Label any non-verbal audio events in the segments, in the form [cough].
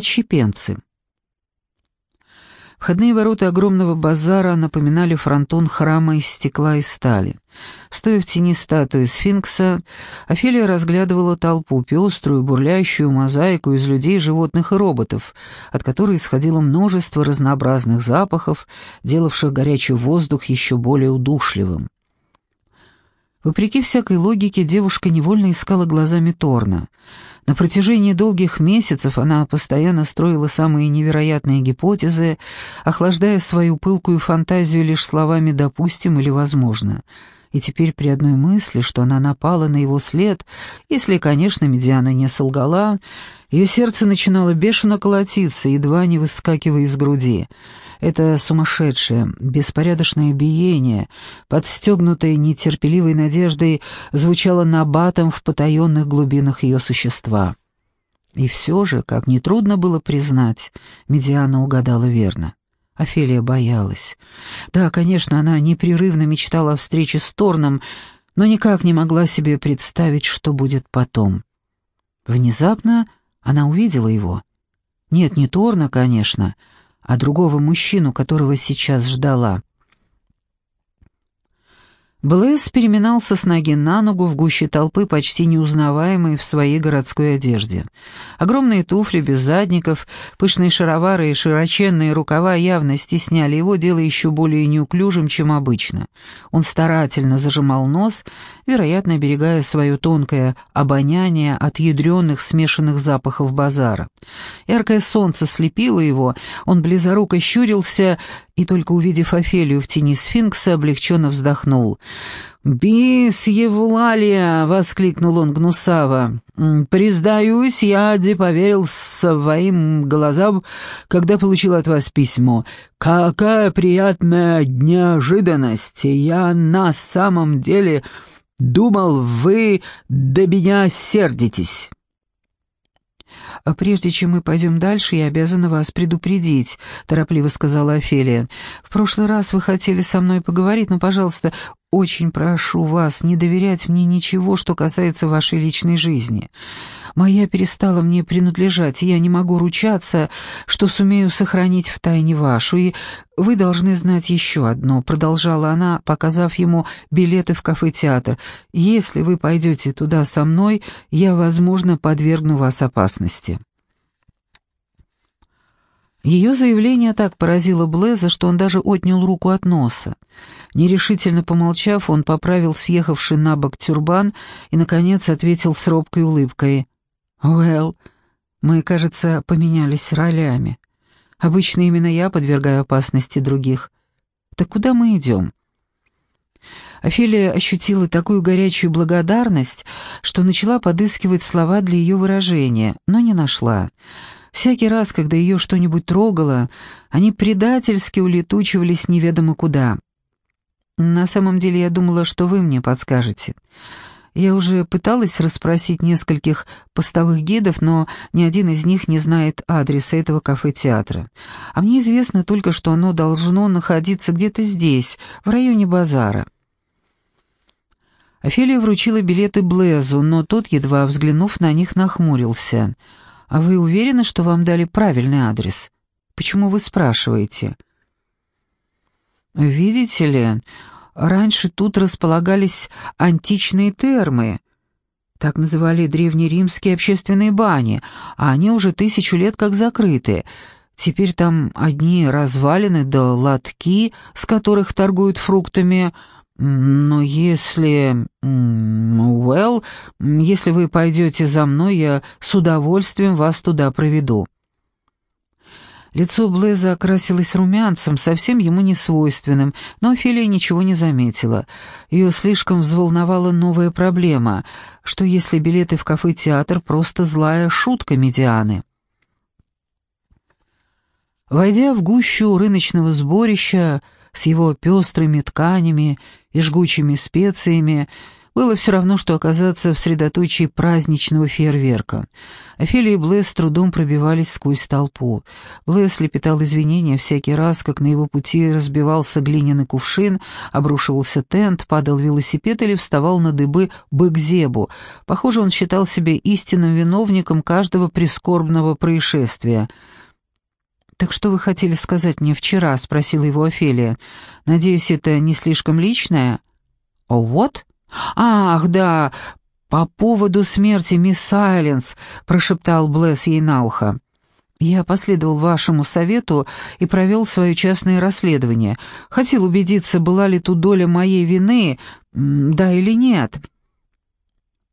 отщепенцы. Входные ворота огромного базара напоминали фронтон храма из стекла и стали. Стоя в тени статуи сфинкса, Офелия разглядывала толпу, пеструю, бурлящую мозаику из людей, животных и роботов, от которой исходило множество разнообразных запахов, делавших горячий воздух еще более удушливым. Вопреки всякой логике, девушка невольно искала глазами Торна — на протяжении долгих месяцев она постоянно строила самые невероятные гипотезы, охлаждая свою пылкую фантазию лишь словами «допустим» или «возможно». И теперь при одной мысли, что она напала на его след, если, конечно, Медиана не солгала, ее сердце начинало бешено колотиться, едва не выскакивая из груди — это сумасшедшее, беспорядочное биение, подстегнутое нетерпеливой надеждой, звучало набатом в потаенных глубинах ее существа. И все же, как нетрудно было признать, Медиана угадала верно. Офелия боялась. Да, конечно, она непрерывно мечтала о встрече с Торном, но никак не могла себе представить, что будет потом. Внезапно она увидела его. Нет, не Торна, конечно, а другого мужчину, которого сейчас ждала. Блэс переминался с ноги на ногу в гуще толпы, почти неузнаваемый в своей городской одежде. Огромные туфли без задников, пышные шаровары и широченные рукава явно стесняли его, делая еще более неуклюжим, чем обычно. Он старательно зажимал нос, вероятно, оберегая свое тонкое обоняние от ядреных смешанных запахов базара. Яркое солнце слепило его, он близоруко щурился и только увидев Офелию в тени сфинкса, облегченно вздохнул. «Бис Евлалия!» — воскликнул он гнусаво. «Признаюсь, я не поверил своим глазам, когда получил от вас письмо. Какая приятная неожиданность! Я на самом деле думал, вы до меня сердитесь». А «Прежде чем мы пойдем дальше, я обязана вас предупредить», — торопливо сказала Офелия. «В прошлый раз вы хотели со мной поговорить, но, пожалуйста, очень прошу вас не доверять мне ничего, что касается вашей личной жизни. Моя перестала мне принадлежать, и я не могу ручаться, что сумею сохранить в тайне вашу. И вы должны знать еще одно», — продолжала она, показав ему билеты в кафе-театр. «Если вы пойдете туда со мной, я, возможно, подвергну вас опасности». Ее заявление так поразило Блеза, что он даже отнял руку от носа. Нерешительно помолчав, он поправил съехавший на бок тюрбан и, наконец, ответил с робкой улыбкой. «Уэлл, мы, кажется, поменялись ролями. Обычно именно я подвергаю опасности других. Так куда мы идем?» Офелия ощутила такую горячую благодарность, что начала подыскивать слова для ее выражения, но не нашла. Всякий раз, когда ее что-нибудь трогало, они предательски улетучивались неведомо куда. «На самом деле я думала, что вы мне подскажете. Я уже пыталась расспросить нескольких постовых гидов, но ни один из них не знает адреса этого кафе-театра. А мне известно только, что оно должно находиться где-то здесь, в районе базара. Офелия вручила билеты Блезу, но тот, едва взглянув на них, нахмурился. «А вы уверены, что вам дали правильный адрес? Почему вы спрашиваете?» «Видите ли, Раньше тут располагались античные термы, так называли древнеримские общественные бани, а они уже тысячу лет как закрыты. Теперь там одни развалины да лотки, с которых торгуют фруктами. Но если... Well, если вы пойдете за мной, я с удовольствием вас туда проведу». Лицо Блеза окрасилось румянцем, совсем ему не свойственным, но Офелия ничего не заметила. Ее слишком взволновала новая проблема, что если билеты в кафе-театр просто злая шутка Медианы. Войдя в гущу рыночного сборища с его пестрыми тканями и жгучими специями, Было все равно, что оказаться в средоточии праздничного фейерверка. Офелия и Блэс с трудом пробивались сквозь толпу. Блэс лепетал извинения всякий раз, как на его пути разбивался глиняный кувшин, обрушивался тент, падал велосипед или вставал на дыбы бэкзебу. Похоже, он считал себя истинным виновником каждого прискорбного происшествия. «Так что вы хотели сказать мне вчера?» — спросила его Офелия. «Надеюсь, это не слишком личное?» «О, вот?» «Ах, да, по поводу смерти мисс Сайленс», — прошептал Блесс ей на ухо. «Я последовал вашему совету и провел свое частное расследование. Хотел убедиться, была ли тут доля моей вины, да или нет».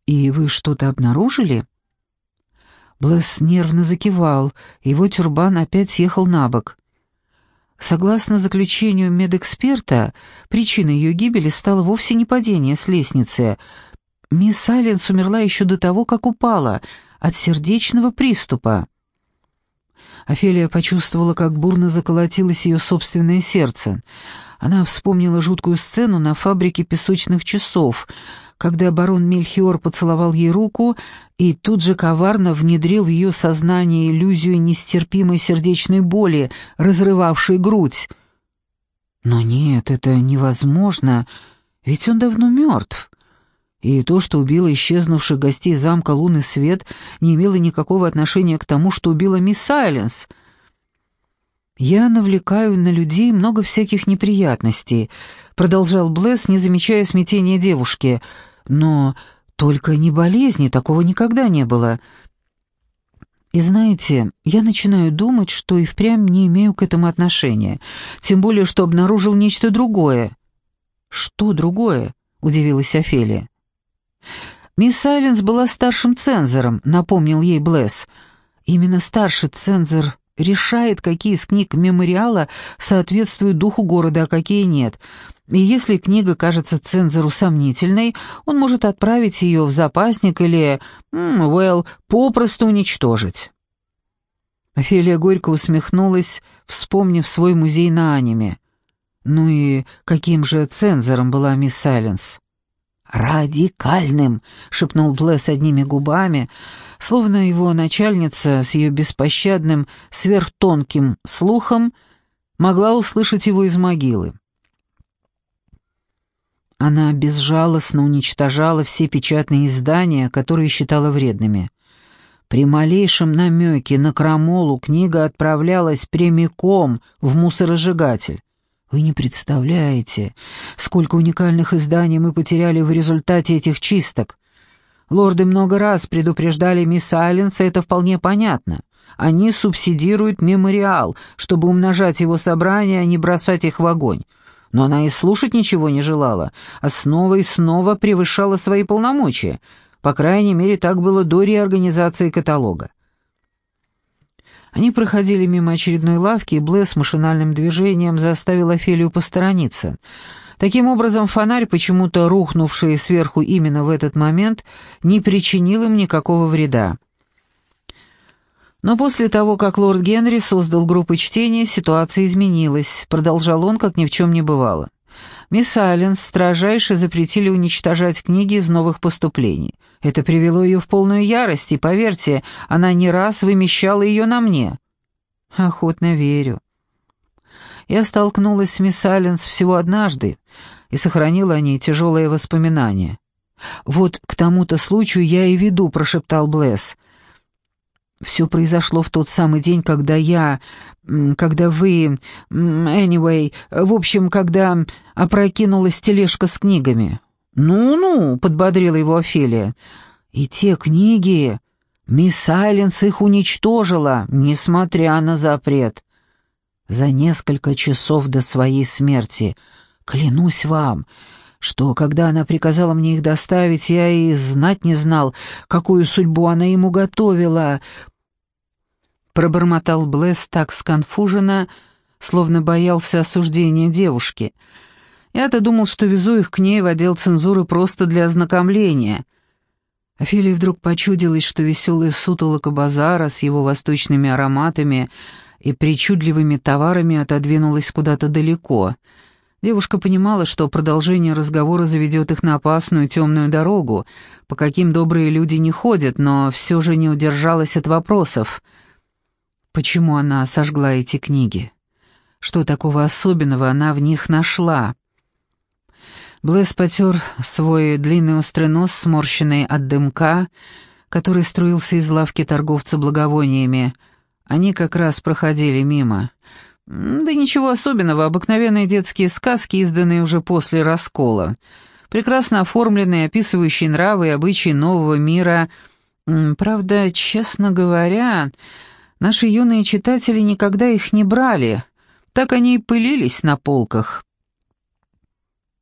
«И вы что-то обнаружили?» Блесс нервно закивал, его тюрбан опять съехал на бок. Согласно заключению медэксперта, причиной ее гибели стало вовсе не падение с лестницы. Мисс Сайленс умерла еще до того, как упала, от сердечного приступа. Офелия почувствовала, как бурно заколотилось ее собственное сердце. Она вспомнила жуткую сцену на фабрике песочных часов — когда барон Мельхиор поцеловал ей руку и тут же коварно внедрил в ее сознание иллюзию нестерпимой сердечной боли, разрывавшей грудь. Но нет, это невозможно, ведь он давно мертв. И то, что убило исчезнувших гостей замка «Лунный свет», не имело никакого отношения к тому, что убила мисс Сайленс. «Я навлекаю на людей много всяких неприятностей», — продолжал Блесс, не замечая смятения девушки — но только не болезни, такого никогда не было. И знаете, я начинаю думать, что и впрямь не имею к этому отношения, тем более, что обнаружил нечто другое. «Что другое?» — удивилась Офелия. «Мисс Сайленс была старшим цензором», — напомнил ей Блесс. «Именно старший цензор решает, какие из книг мемориала соответствуют духу города, а какие нет. И если книга кажется цензору сомнительной, он может отправить ее в запасник или, well, попросту уничтожить. Офелия горько усмехнулась, вспомнив свой музей на аниме. Ну и каким же цензором была мисс Сайленс? «Радикальным!» — шепнул Блесс одними губами, словно его начальница с ее беспощадным, сверхтонким слухом могла услышать его из могилы. Она безжалостно уничтожала все печатные издания, которые считала вредными. При малейшем намеке на крамолу книга отправлялась прямиком в мусоросжигатель. Вы не представляете, сколько уникальных изданий мы потеряли в результате этих чисток. Лорды много раз предупреждали мисс Айленс, это вполне понятно. Они субсидируют мемориал, чтобы умножать его собрания, а не бросать их в огонь. Но она и слушать ничего не желала, а снова и снова превышала свои полномочия. По крайней мере, так было до реорганизации каталога. Они проходили мимо очередной лавки, и Блесс машинальным движением заставил Офелию посторониться. Таким образом, фонарь, почему-то рухнувший сверху именно в этот момент, не причинил им никакого вреда. Но после того, как лорд Генри создал группы чтения, ситуация изменилась, продолжал он, как ни в чем не бывало. Мисс Айленс строжайше запретили уничтожать книги из новых поступлений. Это привело ее в полную ярость, и, поверьте, она не раз вымещала ее на мне. Охотно верю. Я столкнулась с мисс Айленс всего однажды и сохранила о ней тяжелые воспоминания. «Вот к тому-то случаю я и веду», — прошептал Блесс. Все произошло в тот самый день, когда я... когда вы... anyway, в общем, когда опрокинулась тележка с книгами. «Ну-ну», — подбодрила его Офелия. «И те книги... Мисс Сайленс их уничтожила, несмотря на запрет. За несколько часов до своей смерти. Клянусь вам, что, когда она приказала мне их доставить, я и знать не знал, какую судьбу она ему готовила. Пробормотал Блесс так сконфуженно, словно боялся осуждения девушки. Я-то думал, что везу их к ней в отдел цензуры просто для ознакомления. Офелии вдруг почудилось, что веселая сутолока базара с его восточными ароматами и причудливыми товарами отодвинулась куда-то далеко — Девушка понимала, что продолжение разговора заведет их на опасную темную дорогу, по каким добрые люди не ходят, но все же не удержалась от вопросов. Почему она сожгла эти книги? Что такого особенного она в них нашла? Блэс потер свой длинный острый нос, сморщенный от дымка, который струился из лавки торговца благовониями. Они как раз проходили мимо. Да ничего особенного, обыкновенные детские сказки, изданные уже после раскола. Прекрасно оформленные, описывающие нравы и обычаи нового мира. Правда, честно говоря, наши юные читатели никогда их не брали. Так они и пылились на полках.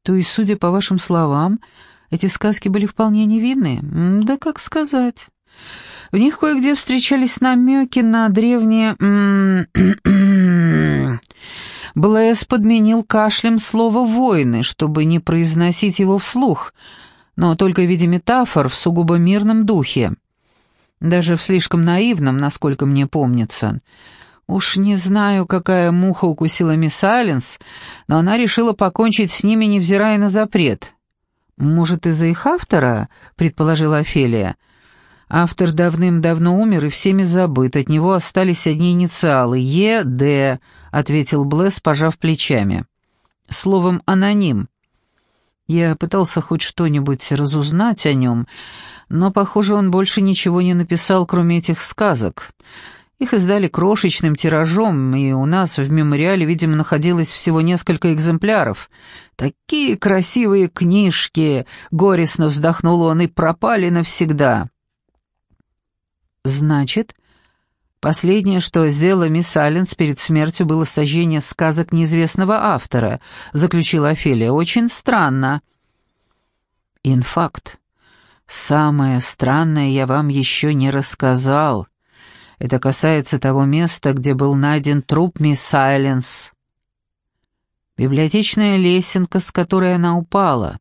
То есть, судя по вашим словам, эти сказки были вполне невинные? Да как сказать. В них кое-где встречались намеки на древние... [clears throat] Блэс подменил кашлем слово «войны», чтобы не произносить его вслух, но только в виде метафор в сугубо мирном духе. Даже в слишком наивном, насколько мне помнится. Уж не знаю, какая муха укусила мисс Айленс, но она решила покончить с ними, невзирая на запрет. «Может, из-за их автора?» — предположила Офелия. Автор давным-давно умер и всеми забыт, от него остались одни инициалы «Е», «Д», — ответил Блесс, пожав плечами. Словом, аноним. Я пытался хоть что-нибудь разузнать о нем, но, похоже, он больше ничего не написал, кроме этих сказок. Их издали крошечным тиражом, и у нас в мемориале, видимо, находилось всего несколько экземпляров. Такие красивые книжки, горестно вздохнул он, и пропали навсегда. Значит, последнее, что сделала мисс Алленс перед смертью, было сожжение сказок неизвестного автора, заключила Офелия. Очень странно. Инфакт. Самое странное я вам еще не рассказал. Это касается того места, где был найден труп мисс Айленс. Библиотечная лесенка, с которой она упала.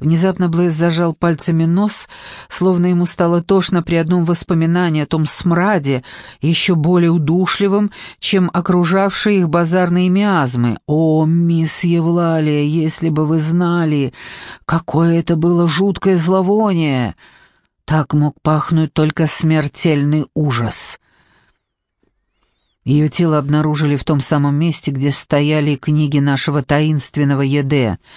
Внезапно Блэйз зажал пальцами нос, словно ему стало тошно при одном воспоминании о том смраде, еще более удушливом, чем окружавшие их базарные миазмы. «О, мисс Евлалия, если бы вы знали, какое это было жуткое зловоние!» Так мог пахнуть только смертельный ужас. Ее тело обнаружили в том самом месте, где стояли книги нашего таинственного ЕД —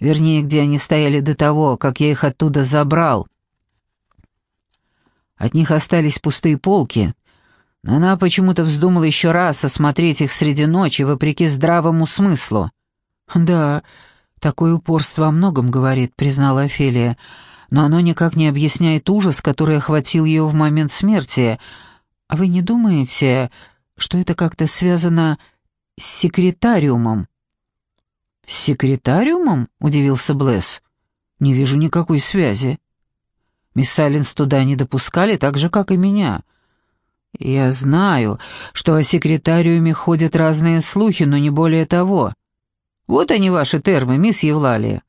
Вернее, где они стояли до того, как я их оттуда забрал. От них остались пустые полки, но она почему-то вздумала еще раз осмотреть их среди ночи, вопреки здравому смыслу. «Да, такое упорство о многом говорит», — признала Офелия, «но оно никак не объясняет ужас, который охватил ее в момент смерти. А вы не думаете, что это как-то связано с секретариумом?» «С секретариумом?» — удивился Блесс. «Не вижу никакой связи. Мисс Сайленс туда не допускали, так же, как и меня. Я знаю, что о секретариуме ходят разные слухи, но не более того. Вот они, ваши термы, мисс Евлалия.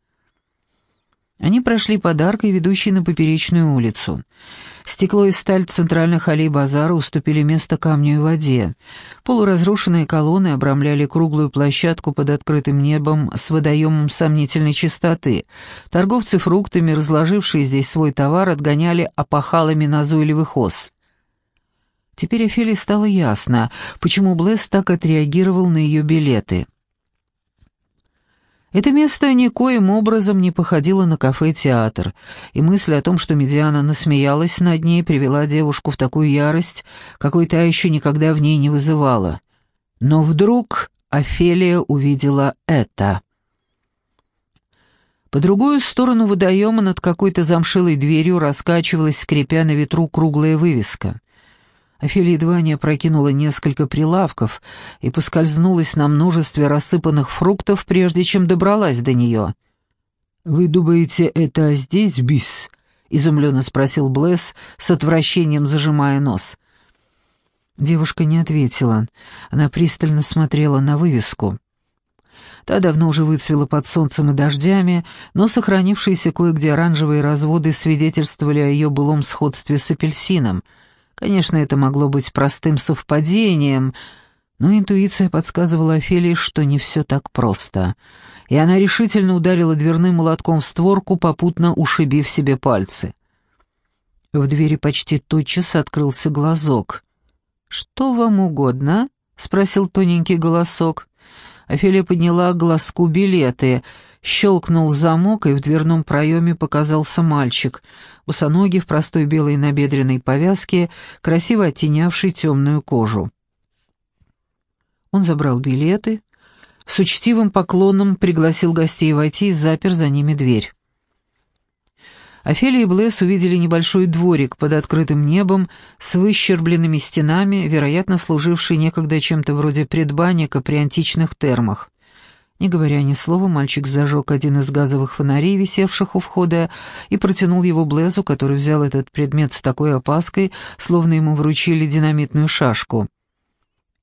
Они прошли подаркой, ведущей на поперечную улицу. Стекло и сталь центральных аллей базара уступили место камню и воде. Полуразрушенные колонны обрамляли круглую площадку под открытым небом с водоемом сомнительной чистоты. Торговцы фруктами, разложившие здесь свой товар, отгоняли опахалами назойливых ос. Теперь Офелии стало ясно, почему Блесс так отреагировал на ее билеты. Это место никоим образом не походило на кафе-театр, и мысль о том, что Медиана насмеялась над ней, привела девушку в такую ярость, какой та еще никогда в ней не вызывала. Но вдруг Офелия увидела это. По другую сторону водоема над какой-то замшилой дверью раскачивалась, скрипя на ветру, круглая вывеска. Офелия едва не опрокинула несколько прилавков и поскользнулась на множестве рассыпанных фруктов, прежде чем добралась до нее. «Вы думаете, это здесь бис?» — изумленно спросил Блесс, с отвращением зажимая нос. Девушка не ответила. Она пристально смотрела на вывеску. Та давно уже выцвела под солнцем и дождями, но сохранившиеся кое-где оранжевые разводы свидетельствовали о ее былом сходстве с апельсином — Конечно, это могло быть простым совпадением, Но интуиция подсказывала Офелии, что не все так просто, и она решительно ударила дверным молотком в створку, попутно ушибив себе пальцы. В двери почти тотчас открылся глазок. «Что вам угодно?» — спросил тоненький голосок. Офелия подняла глазку билеты, щелкнул замок, и в дверном проеме показался мальчик, босоногий в простой белой набедренной повязке, красиво оттенявший темную кожу. Он забрал билеты, с учтивым поклоном пригласил гостей войти и запер за ними дверь. Офелия и Блесс увидели небольшой дворик под открытым небом с выщербленными стенами, вероятно, служивший некогда чем-то вроде предбанника при античных термах. Не говоря ни слова, мальчик зажег один из газовых фонарей, висевших у входа, и протянул его Блезу, который взял этот предмет с такой опаской, словно ему вручили динамитную шашку.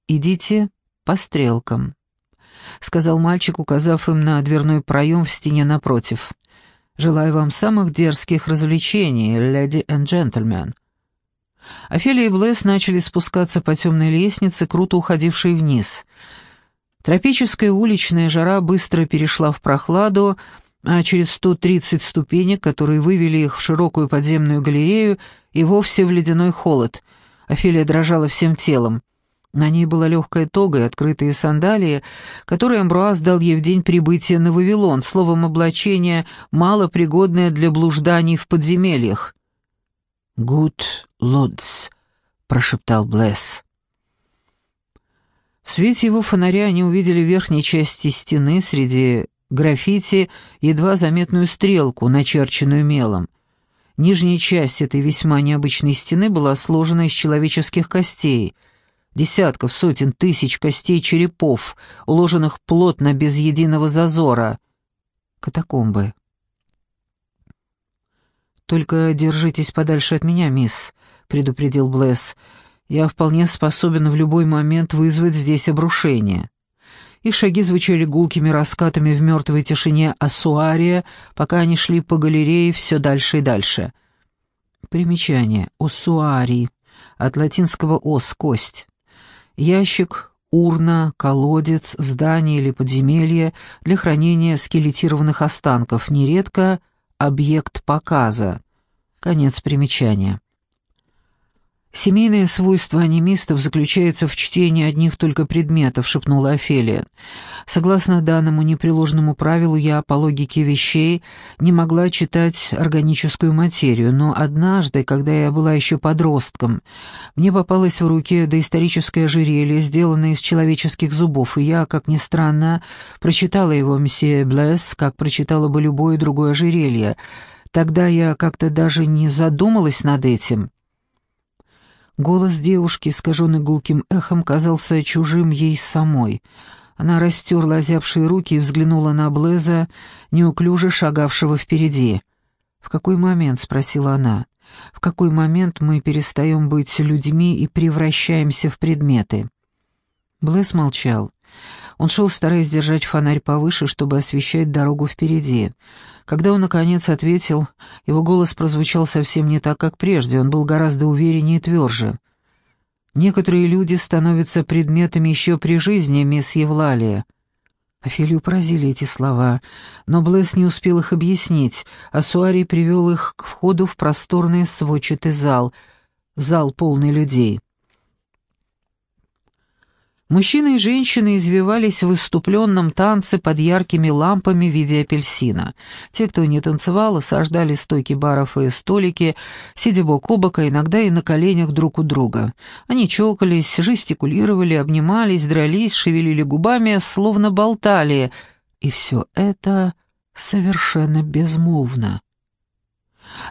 «Идите по стрелкам», — сказал мальчик, указав им на дверной проем в стене напротив. «Желаю вам самых дерзких развлечений, леди и джентльмен». Офелия и Блесс начали спускаться по темной лестнице, круто уходившей вниз. Тропическая уличная жара быстро перешла в прохладу, а через 130 ступенек, которые вывели их в широкую подземную галерею, и вовсе в ледяной холод. Офелия дрожала всем телом. На ней была легкая тога и открытые сандалии, которые Амбруаз дал ей в день прибытия на Вавилон, словом облачение, малопригодное для блужданий в подземельях. «Гуд лодс», — прошептал Блесс. В свете его фонаря они увидели в верхней части стены среди граффити едва заметную стрелку, начерченную мелом. Нижняя часть этой весьма необычной стены была сложена из человеческих костей — десятков, сотен, тысяч костей черепов, уложенных плотно, без единого зазора. Катакомбы. «Только держитесь подальше от меня, мисс», — предупредил Блесс. «Я вполне способен в любой момент вызвать здесь обрушение». Их шаги звучали гулкими раскатами в мертвой тишине Ассуария, пока они шли по галерее все дальше и дальше. Примечание. Оссуарий. От латинского «ос» — кость. Ящик, урна, колодец, здание или подземелье для хранения скелетированных останков, нередко объект показа. Конец примечания. «Семейное свойство анимистов заключается в чтении одних только предметов», — шепнула Офелия. «Согласно данному непреложному правилу, я, по логике вещей, не могла читать органическую материю, но однажды, когда я была еще подростком, мне попалось в руки доисторическое ожерелье, сделанное из человеческих зубов, и я, как ни странно, прочитала его, мсье Блесс, как прочитала бы любое другое ожерелье. Тогда я как-то даже не задумалась над этим». Голос девушки, искаженный гулким эхом, казался чужим ей самой. Она растерла озябшие руки и взглянула на Блеза, неуклюже шагавшего впереди. «В какой момент?» — спросила она. «В какой момент мы перестаем быть людьми и превращаемся в предметы?» Блэс молчал. Он шел, стараясь держать фонарь повыше, чтобы освещать дорогу впереди. Когда он, наконец, ответил, его голос прозвучал совсем не так, как прежде, он был гораздо увереннее и тверже. «Некоторые люди становятся предметами еще при жизни, мисс Евлалия». Офелию поразили эти слова, но Блесс не успел их объяснить, а Суари привел их к входу в просторный сводчатый зал, зал полный людей. Мужчины и женщины извивались в выступленном танце под яркими лампами в виде апельсина. Те, кто не танцевал, осаждали стойки баров и столики, сидя бок о бок, а иногда и на коленях друг у друга. Они чокались, жестикулировали, обнимались, дрались, шевелили губами, словно болтали. И все это совершенно безмолвно.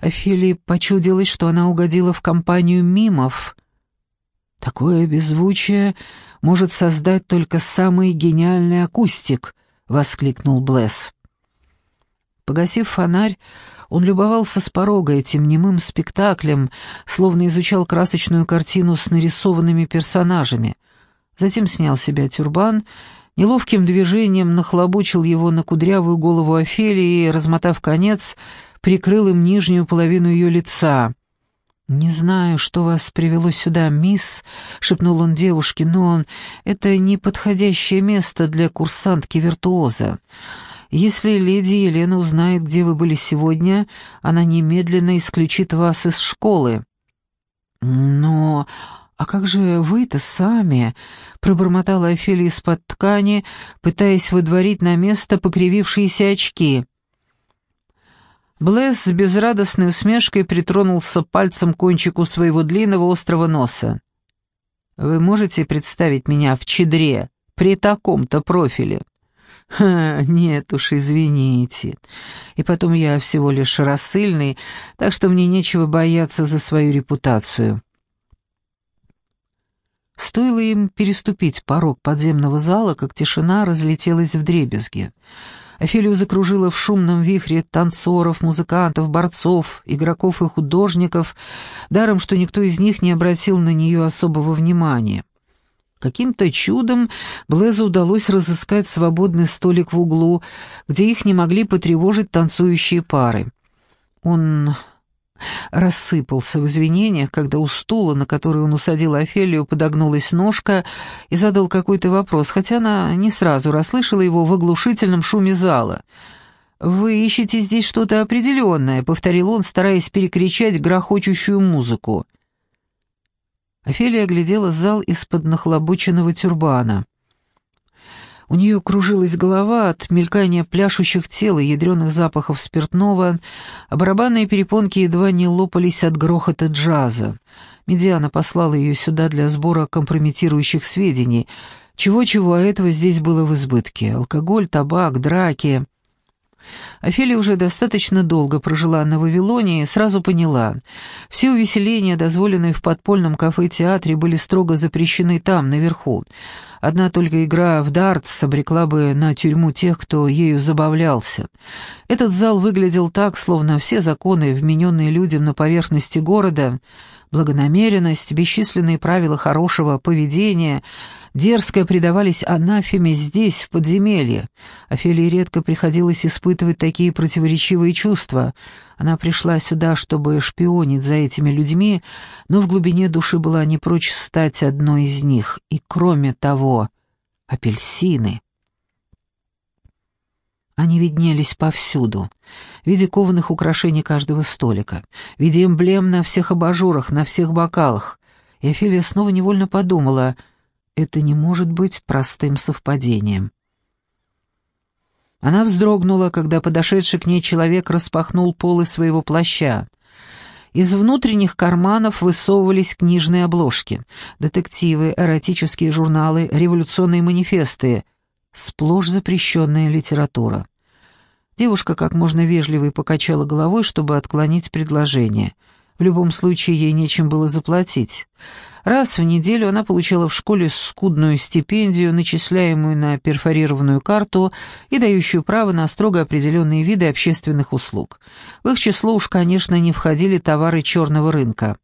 Офелии почудилось, что она угодила в компанию мимов. Такое беззвучие может создать только самый гениальный акустик», — воскликнул Блесс. Погасив фонарь, он любовался с порога этим немым спектаклем, словно изучал красочную картину с нарисованными персонажами. Затем снял с себя тюрбан, неловким движением нахлобучил его на кудрявую голову Офелии и, размотав конец, прикрыл им нижнюю половину ее лица. «Не знаю, что вас привело сюда, мисс», — шепнул он девушке, — «но это неподходящее место для курсантки-виртуоза. Если леди Елена узнает, где вы были сегодня, она немедленно исключит вас из школы». «Но... а как же вы-то сами?» — пробормотала Офелия из-под ткани, пытаясь выдворить на место покривившиеся очки. Блэс с безрадостной усмешкой притронулся пальцем к кончику своего длинного острого носа. «Вы можете представить меня в чедре при таком-то профиле?» «Ха, нет уж, извините. И потом я всего лишь рассыльный, так что мне нечего бояться за свою репутацию». Стоило им переступить порог подземного зала, как тишина разлетелась в дребезги. Офелию закружила в шумном вихре танцоров, музыкантов, борцов, игроков и художников, даром, что никто из них не обратил на нее особого внимания. Каким-то чудом Блезу удалось разыскать свободный столик в углу, где их не могли потревожить танцующие пары. Он рассыпался в извинениях, когда у стула, на который он усадил Офелию, подогнулась ножка и задал какой-то вопрос, хотя она не сразу расслышала его в оглушительном шуме зала. «Вы ищете здесь что-то определенное», — повторил он, стараясь перекричать грохочущую музыку. Офелия оглядела зал из-под нахлобученного тюрбана. У нее кружилась голова от мелькания пляшущих тел и ядреных запахов спиртного, а барабанные перепонки едва не лопались от грохота джаза. Медиана послала ее сюда для сбора компрометирующих сведений. Чего-чего, а этого здесь было в избытке. Алкоголь, табак, драки. Офелия уже достаточно долго прожила на Вавилоне и сразу поняла. Все увеселения, дозволенные в подпольном кафе-театре, были строго запрещены там, наверху. Одна только игра в дартс обрекла бы на тюрьму тех, кто ею забавлялся. Этот зал выглядел так, словно все законы, вмененные людям на поверхности города, благонамеренность, бесчисленные правила хорошего поведения — Дерзко предавались анафеме здесь, в подземелье. Офелии редко приходилось испытывать такие противоречивые чувства. Она пришла сюда, чтобы шпионить за этими людьми, но в глубине души была не прочь стать одной из них. И кроме того, апельсины. Они виднелись повсюду, в виде кованых украшений каждого столика, в виде эмблем на всех абажурах, на всех бокалах. И Офелия снова невольно подумала — это не может быть простым совпадением. Она вздрогнула, когда подошедший к ней человек распахнул полы своего плаща. Из внутренних карманов высовывались книжные обложки, детективы, эротические журналы, революционные манифесты, сплошь запрещенная литература. Девушка как можно вежливо покачала головой, чтобы отклонить предложение. В любом случае ей нечем было заплатить. Раз в неделю она получала в школе скудную стипендию, начисляемую на перфорированную карту и дающую право на строго определенные виды общественных услуг. В их число уж, конечно, не входили товары черного рынка.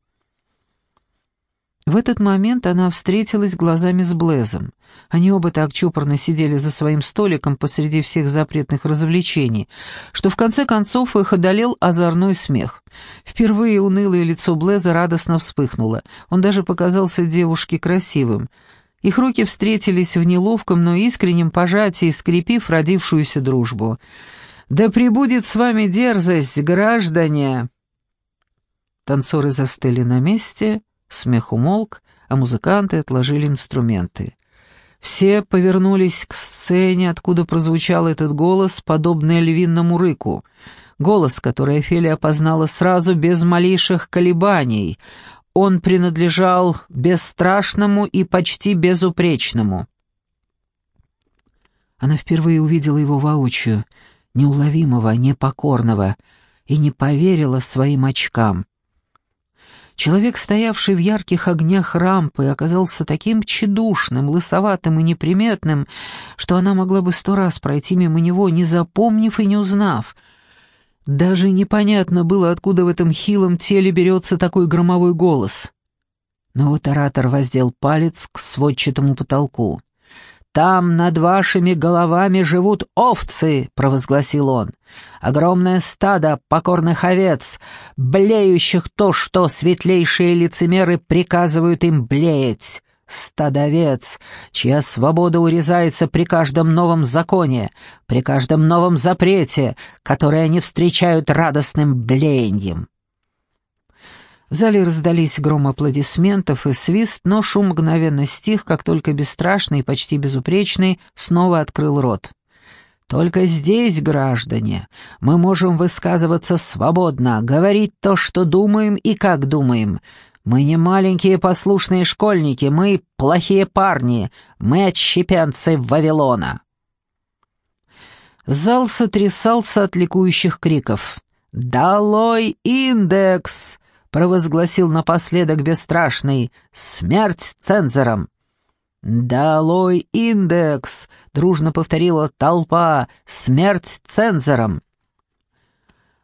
В этот момент она встретилась глазами с Блезом. Они оба так чопорно сидели за своим столиком посреди всех запретных развлечений, что в конце концов их одолел озорной смех. Впервые унылое лицо Блеза радостно вспыхнуло. Он даже показался девушке красивым. Их руки встретились в неловком, но искреннем пожатии, скрепив родившуюся дружбу. «Да пребудет с вами дерзость, граждане!» Танцоры застыли на месте, Смех умолк, а музыканты отложили инструменты. Все повернулись к сцене, откуда прозвучал этот голос, подобный львиному рыку. Голос, который Офелия опознала сразу, без малейших колебаний. Он принадлежал бесстрашному и почти безупречному. Она впервые увидела его воочию, неуловимого, непокорного, и не поверила своим очкам. Человек, стоявший в ярких огнях рампы, оказался таким тщедушным, лысоватым и неприметным, что она могла бы сто раз пройти мимо него, не запомнив и не узнав. Даже непонятно было, откуда в этом хилом теле берется такой громовой голос. Но вот оратор воздел палец к сводчатому потолку. «Там над вашими головами живут овцы», — провозгласил он. «Огромное стадо покорных овец, блеющих то, что светлейшие лицемеры приказывают им блеять. Стадовец, чья свобода урезается при каждом новом законе, при каждом новом запрете, который они встречают радостным блеянием». В зале раздались гром аплодисментов и свист, но шум мгновенно стих, как только бесстрашный и почти безупречный снова открыл рот. «Только здесь, граждане, мы можем высказываться свободно, говорить то, что думаем и как думаем. Мы не маленькие послушные школьники, мы плохие парни, мы отщепенцы Вавилона». Зал сотрясался от ликующих криков. «Долой индекс!» Провозгласил напоследок бесстрашный «Смерть цензорам!» «Долой индекс!» — дружно повторила толпа «Смерть цензорам!»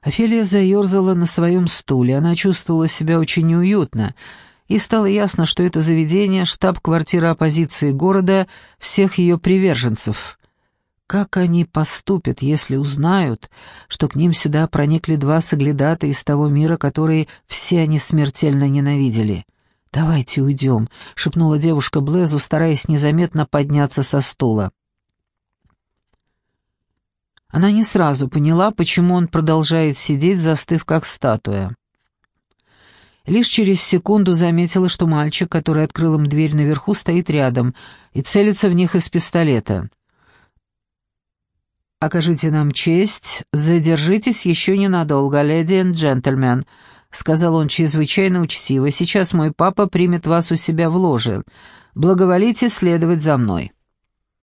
Офелия заерзала на своем стуле, она чувствовала себя очень неуютно, и стало ясно, что это заведение — штаб-квартира оппозиции города всех ее приверженцев. Как они поступят, если узнают, что к ним сюда проникли два соглядата из того мира, который все они смертельно ненавидели? «Давайте уйдем», — шепнула девушка Блезу, стараясь незаметно подняться со стула. Она не сразу поняла, почему он продолжает сидеть, застыв как статуя. Лишь через секунду заметила, что мальчик, который открыл им дверь наверху, стоит рядом и целится в них из пистолета. «Окажите нам честь, задержитесь еще ненадолго, леди и джентльмен», — сказал он чрезвычайно учтиво. «Сейчас мой папа примет вас у себя в ложе. Благоволите следовать за мной».